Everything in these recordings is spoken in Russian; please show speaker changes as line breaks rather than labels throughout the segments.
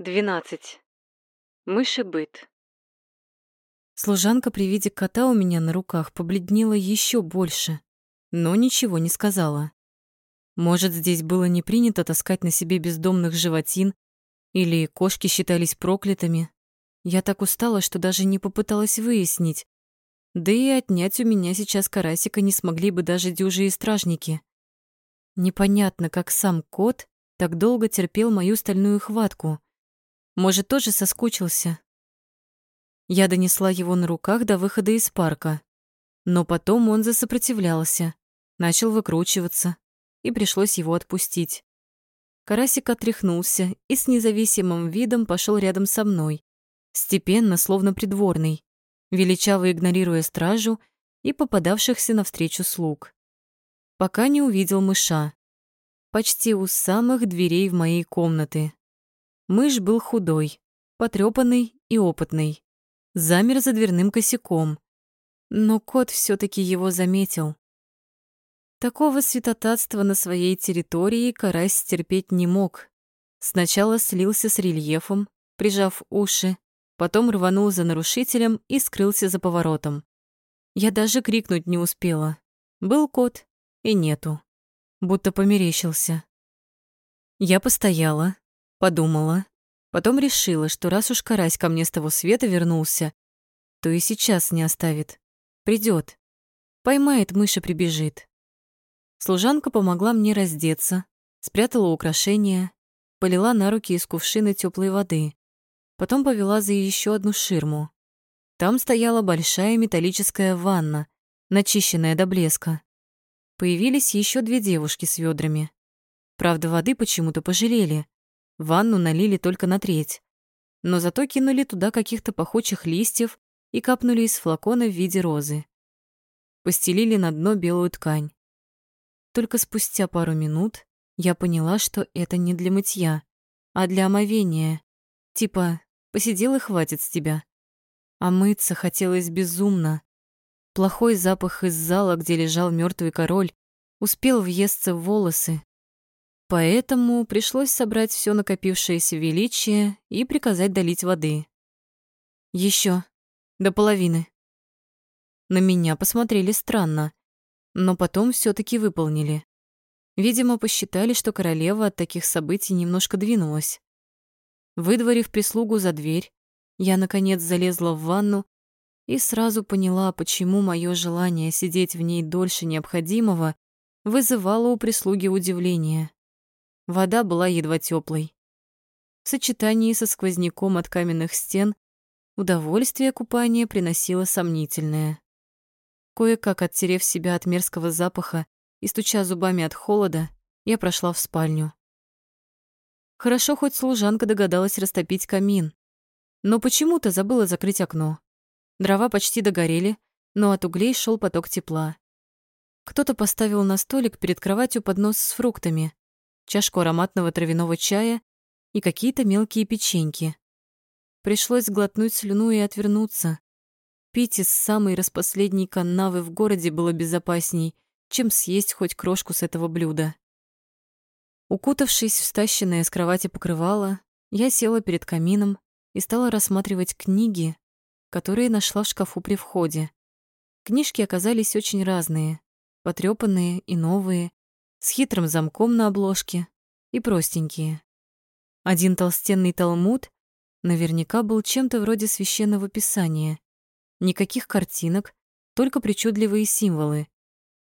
12. Мыши-быт.
Служанка при виде кота у меня на руках побледнела еще больше, но ничего не сказала. Может, здесь было не принято таскать на себе бездомных животин, или кошки считались проклятыми. Я так устала, что даже не попыталась выяснить. Да и отнять у меня сейчас карасика не смогли бы даже дюжие стражники. Непонятно, как сам кот так долго терпел мою стальную хватку — может, тоже соскучился? Я донесла его на руках до выхода из парка. Но потом он засопротивлялся, начал выкручиваться, и пришлось его отпустить. Карасик отряхнулся и с независимым видом пошел рядом со мной, степенно, словно придворный, величаво игнорируя стражу и попадавшихся навстречу слуг. Пока не увидел мыша. Почти у самых дверей в моей комнаты. Мышь был худой, потрёпанный и опытный. Замер за дверным косяком. Но кот все таки его заметил. Такого святотатства на своей территории карась терпеть не мог. Сначала слился с рельефом, прижав уши, потом рванул за нарушителем и скрылся за поворотом. Я даже крикнуть не успела. Был кот и нету. Будто померещился. Я постояла, Подумала. Потом решила, что раз уж карась ко мне с того света вернулся, то и сейчас не оставит. Придет. Поймает, мыши прибежит. Служанка помогла мне раздеться, спрятала украшения, полила на руки из кувшина теплой воды. Потом повела за еще одну ширму. Там стояла большая металлическая ванна, начищенная до блеска. Появились еще две девушки с ведрами. Правда, воды почему-то пожалели. Ванну налили только на треть, но зато кинули туда каких-то пахучих листьев и капнули из флакона в виде розы. Постелили на дно белую ткань. Только спустя пару минут я поняла, что это не для мытья, а для омовения. Типа, посидел и хватит с тебя. А мыться хотелось безумно. Плохой запах из зала, где лежал мертвый король, успел въесться в волосы, Поэтому пришлось собрать все накопившееся величие и приказать долить воды. Еще до половины. На меня посмотрели странно, но потом все таки выполнили. Видимо, посчитали, что королева от таких событий немножко двинулась. Выдворив прислугу за дверь, я, наконец, залезла в ванну и сразу поняла, почему мое желание сидеть в ней дольше необходимого вызывало у прислуги удивление. Вода была едва теплой. В сочетании со сквозняком от каменных стен удовольствие купания приносило сомнительное. Кое-как оттерев себя от мерзкого запаха и стуча зубами от холода, я прошла в спальню. Хорошо, хоть служанка догадалась растопить камин, но почему-то забыла закрыть окно. Дрова почти догорели, но от углей шел поток тепла. Кто-то поставил на столик перед кроватью поднос с фруктами, чашку ароматного травяного чая и какие-то мелкие печеньки. Пришлось глотнуть слюну и отвернуться. Пить из самой распоследней канавы в городе было безопасней, чем съесть хоть крошку с этого блюда. Укутавшись в стащенное с кровати покрывало, я села перед камином и стала рассматривать книги, которые нашла в шкафу при входе. Книжки оказались очень разные, потрёпанные и новые, с хитрым замком на обложке и простенькие. Один толстенный талмуд наверняка был чем-то вроде священного писания. Никаких картинок, только причудливые символы,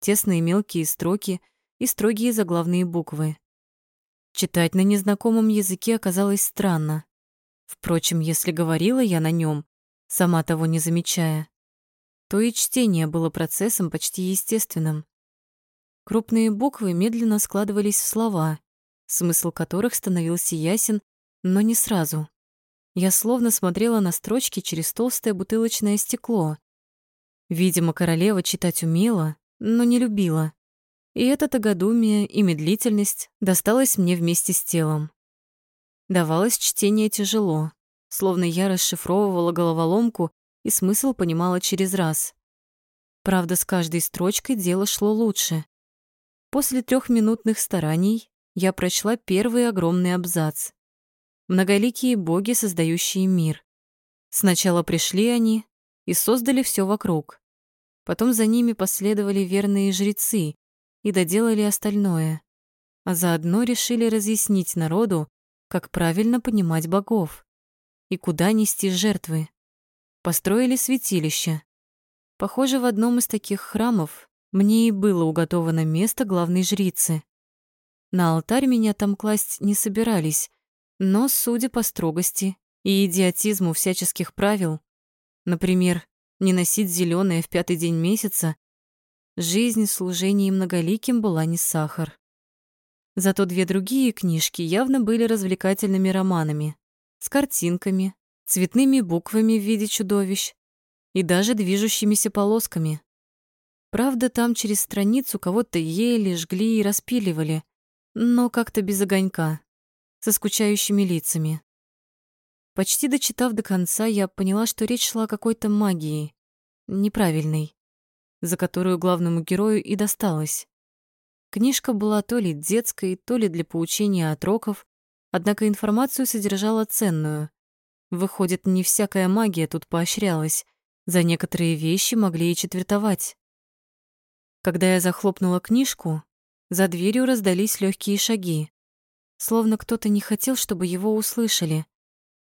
тесные мелкие строки и строгие заглавные буквы. Читать на незнакомом языке оказалось странно. Впрочем, если говорила я на нем, сама того не замечая, то и чтение было процессом почти естественным. Крупные буквы медленно складывались в слова, смысл которых становился ясен, но не сразу. Я словно смотрела на строчки через толстое бутылочное стекло. Видимо, королева читать умела, но не любила. И это тогодумие и медлительность досталось мне вместе с телом. Давалось чтение тяжело, словно я расшифровывала головоломку и смысл понимала через раз. Правда, с каждой строчкой дело шло лучше. После трехминутных стараний я прочла первый огромный абзац. многоликие боги, создающие мир. Сначала пришли они и создали все вокруг. Потом за ними последовали верные жрецы и доделали остальное, а заодно решили разъяснить народу, как правильно понимать богов и куда нести жертвы. Построили святилище. Похоже, в одном из таких храмов мне и было уготовано место главной жрицы. На алтарь меня там класть не собирались, но, судя по строгости и идиотизму всяческих правил, например, не носить зеленое в пятый день месяца, жизнь в служении многоликим была не сахар. Зато две другие книжки явно были развлекательными романами с картинками, цветными буквами в виде чудовищ и даже движущимися полосками. Правда, там через страницу кого-то ели, жгли и распиливали, но как-то без огонька, со скучающими лицами. Почти дочитав до конца, я поняла, что речь шла о какой-то магии, неправильной, за которую главному герою и досталось. Книжка была то ли детской, то ли для поучения отроков, однако информацию содержала ценную. Выходит, не всякая магия тут поощрялась, за некоторые вещи могли и четвертовать. Когда я захлопнула книжку, за дверью раздались легкие шаги, словно кто-то не хотел, чтобы его услышали.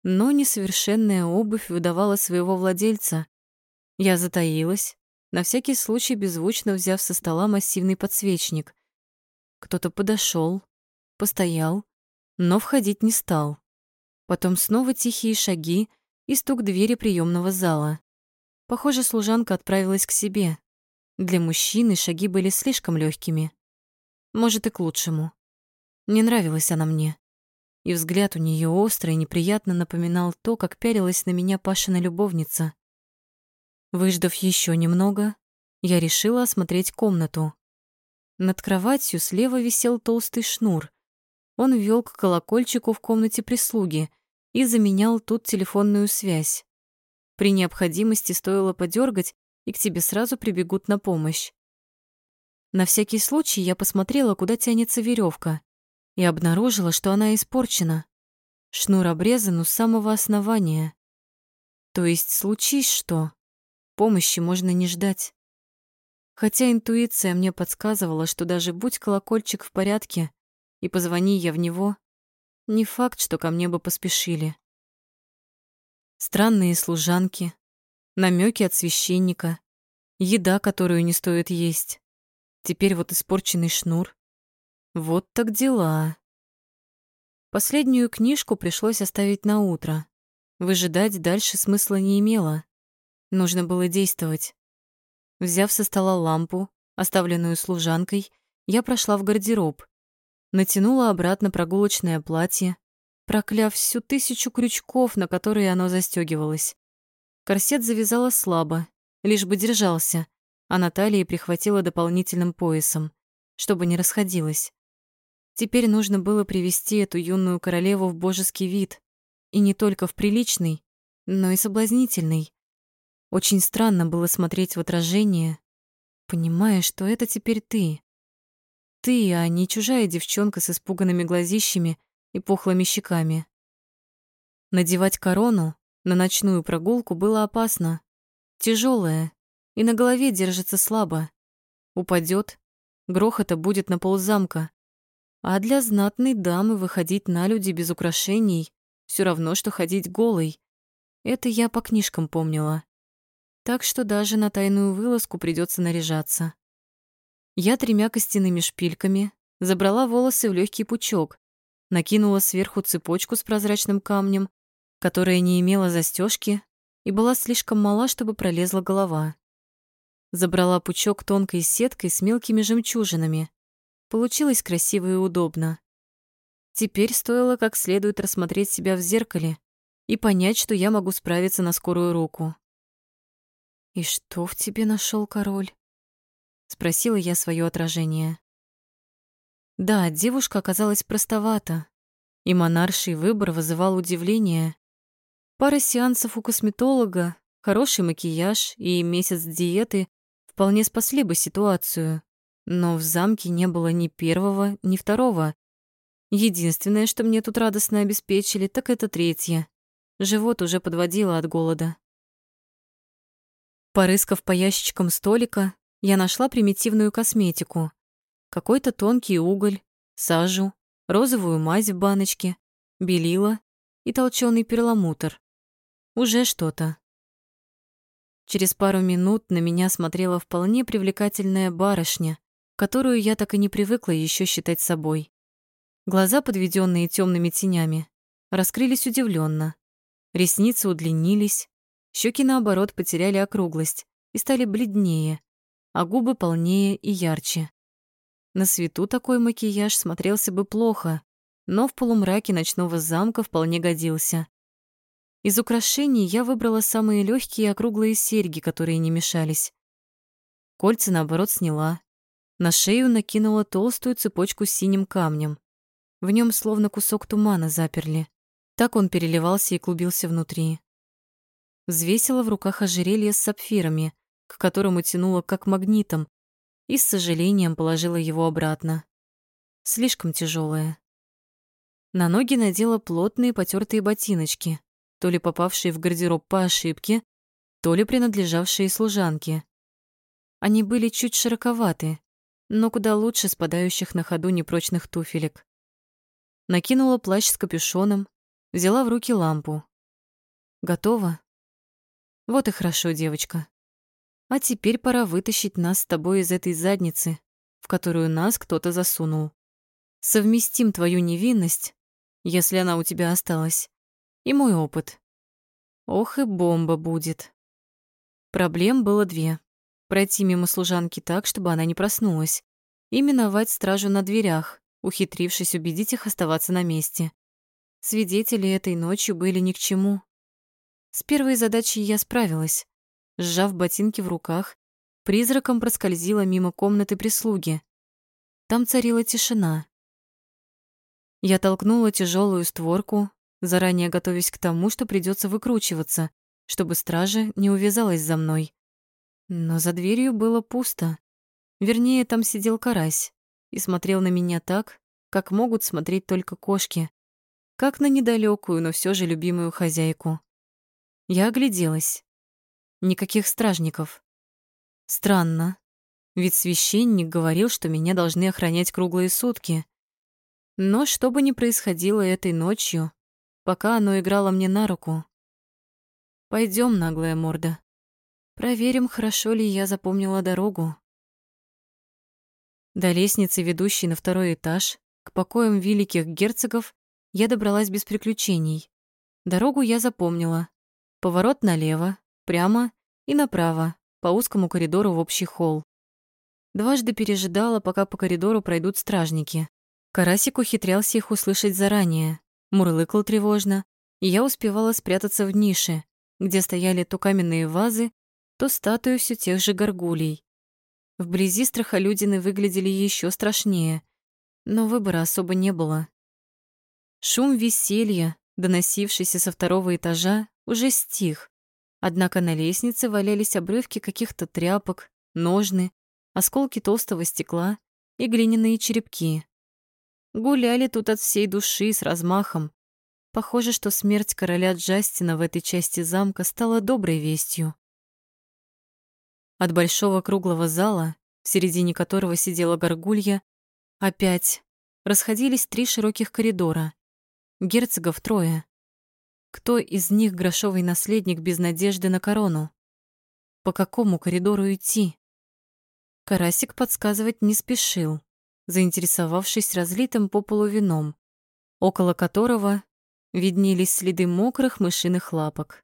Но несовершенная обувь выдавала своего владельца. Я затаилась, на всякий случай беззвучно взяв со стола массивный подсвечник. Кто-то подошел, постоял, но входить не стал. Потом снова тихие шаги и стук двери приемного зала. Похоже, служанка отправилась к себе. Для мужчины шаги были слишком легкими. Может, и к лучшему. Не нравилась она мне. И взгляд у нее острый и неприятно напоминал то, как пялилась на меня Пашина любовница. Выждав еще немного, я решила осмотреть комнату. Над кроватью слева висел толстый шнур. Он вел к колокольчику в комнате прислуги и заменял тут телефонную связь. При необходимости стоило подергать, и к тебе сразу прибегут на помощь. На всякий случай я посмотрела, куда тянется веревка, и обнаружила, что она испорчена. Шнур обрезан у самого основания. То есть случись что, помощи можно не ждать. Хотя интуиция мне подсказывала, что даже будь колокольчик в порядке, и позвони я в него, не факт, что ко мне бы поспешили. Странные служанки, намеки от священника, еда, которую не стоит есть. Теперь вот испорченный шнур. Вот так дела. Последнюю книжку пришлось оставить на утро. Выжидать дальше смысла не имело. Нужно было действовать. Взяв со стола лампу, оставленную служанкой, я прошла в гардероб. Натянула обратно прогулочное платье, прокляв всю тысячу крючков, на которые оно застегивалось. Корсет завязала слабо, лишь бы держался, а на талии прихватила дополнительным поясом, чтобы не расходилось. Теперь нужно было привести эту юную королеву в божеский вид, и не только в приличный, но и соблазнительный. Очень странно было смотреть в отражение, понимая, что это теперь ты. Ты, а не чужая девчонка с испуганными глазищами и пухлыми щеками. Надевать корону на ночную прогулку было опасно. Тяжелая и на голове держится слабо. Упадет, грохота будет на ползамка. А для знатной дамы выходить на люди без украшений все равно, что ходить голой. Это я по книжкам помнила так что даже на тайную вылазку придется наряжаться. Я тремя костяными шпильками забрала волосы в легкий пучок, накинула сверху цепочку с прозрачным камнем, которая не имела застежки и была слишком мала, чтобы пролезла голова. Забрала пучок тонкой сеткой с мелкими жемчужинами. Получилось красиво и удобно. Теперь стоило как следует рассмотреть себя в зеркале и понять, что я могу справиться на скорую руку. «И что в тебе нашел король?» — спросила я свое отражение. Да, девушка оказалась простовата, и монарший выбор вызывал удивление. Пара сеансов у косметолога, хороший макияж и месяц диеты вполне спасли бы ситуацию, но в замке не было ни первого, ни второго. Единственное, что мне тут радостно обеспечили, так это третье. Живот уже подводило от голода. Порыскав по ящичкам столика, я нашла примитивную косметику. Какой-то тонкий уголь, сажу, розовую мазь в баночке, белила и толченый перламутр. Уже что-то. Через пару минут на меня смотрела вполне привлекательная барышня, которую я так и не привыкла еще считать собой. Глаза, подведенные темными тенями, раскрылись удивленно. Ресницы удлинились, щеки, наоборот, потеряли округлость и стали бледнее, а губы полнее и ярче. На свету такой макияж смотрелся бы плохо, но в полумраке ночного замка вполне годился. Из украшений я выбрала самые легкие округлые серьги, которые не мешались. Кольца, наоборот, сняла. На шею накинула толстую цепочку с синим камнем. В нем словно кусок тумана заперли. Так он переливался и клубился внутри. Взвесила в руках ожерелье с сапфирами, к которому тянула как магнитом, и с сожалением положила его обратно. Слишком тяжелое. На ноги надела плотные потертые ботиночки, то ли попавшие в гардероб по ошибке, то ли принадлежавшие служанке. Они были чуть широковаты, но куда лучше спадающих на ходу непрочных туфелек. Накинула плащ с капюшоном, Взяла в руки лампу. Готово? Вот и хорошо, девочка. А теперь пора вытащить нас с тобой из этой задницы, в которую нас кто-то засунул. Совместим твою невинность, если она у тебя осталась, и мой опыт. Ох и бомба будет. Проблем было две. Пройти мимо служанки так, чтобы она не проснулась, и миновать стражу на дверях, ухитрившись убедить их оставаться на месте. Свидетели этой ночью были ни к чему. С первой задачей я справилась. Сжав ботинки в руках, призраком проскользила мимо комнаты прислуги. Там царила тишина. Я толкнула тяжелую створку, заранее готовясь к тому, что придется выкручиваться, чтобы стража не увязалась за мной. Но за дверью было пусто. Вернее, там сидел карась и смотрел на меня так, как могут смотреть только кошки как на недалекую, но все же любимую хозяйку. Я огляделась. Никаких стражников. Странно, ведь священник говорил, что меня должны охранять круглые сутки. Но что бы ни происходило этой ночью, пока оно играло мне на руку. Пойдем, наглая морда. Проверим, хорошо ли я запомнила дорогу. До лестницы, ведущей на второй этаж, к покоям великих герцогов, я добралась без приключений. Дорогу я запомнила. Поворот налево, прямо и направо, по узкому коридору в общий холл. Дважды пережидала, пока по коридору пройдут стражники. Карасик ухитрялся их услышать заранее, мурлыкал тревожно, и я успевала спрятаться в нише, где стояли то каменные вазы, то статуи все тех же горгулей. Вблизи страхолюдины выглядели еще страшнее, но выбора особо не было. Шум веселья, доносившийся со второго этажа, уже стих. Однако на лестнице валялись обрывки каких-то тряпок, ножны, осколки толстого стекла и глиняные черепки. Гуляли тут от всей души с размахом. Похоже, что смерть короля Джастина в этой части замка стала доброй вестью. От большого круглого зала, в середине которого сидела горгулья, опять расходились три широких коридора. Герцогов трое. Кто из них грошовый наследник без надежды на корону? По какому коридору идти? Карасик подсказывать не спешил, заинтересовавшись разлитым по полу вином, около которого виднелись следы мокрых мышиных лапок.